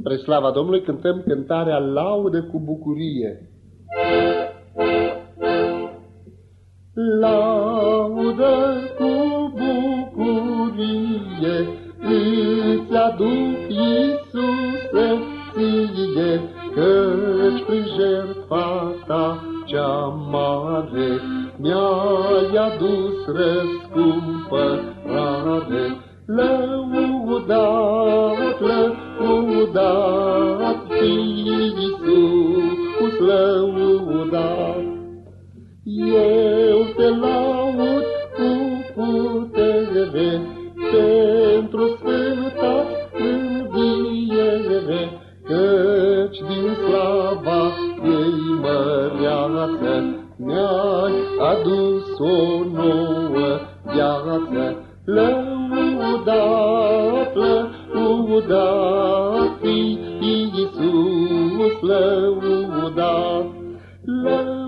Spre slava Domnului cântăm cântarea Laudă cu bucurie. Laudă cu bucurie, îți aduc, Iisuse, ție, căci prin jertfa ta cea mare mi-ai adus răscumpărare. Lăudat, lăudat, Iisus, lăudat. Eu te laud cu putere pentru sfânta înviere, căci din slava ei măreață mi-ai adus o nouă viață. Lăudat, lăudat, Iisus, lăudat, lăudat.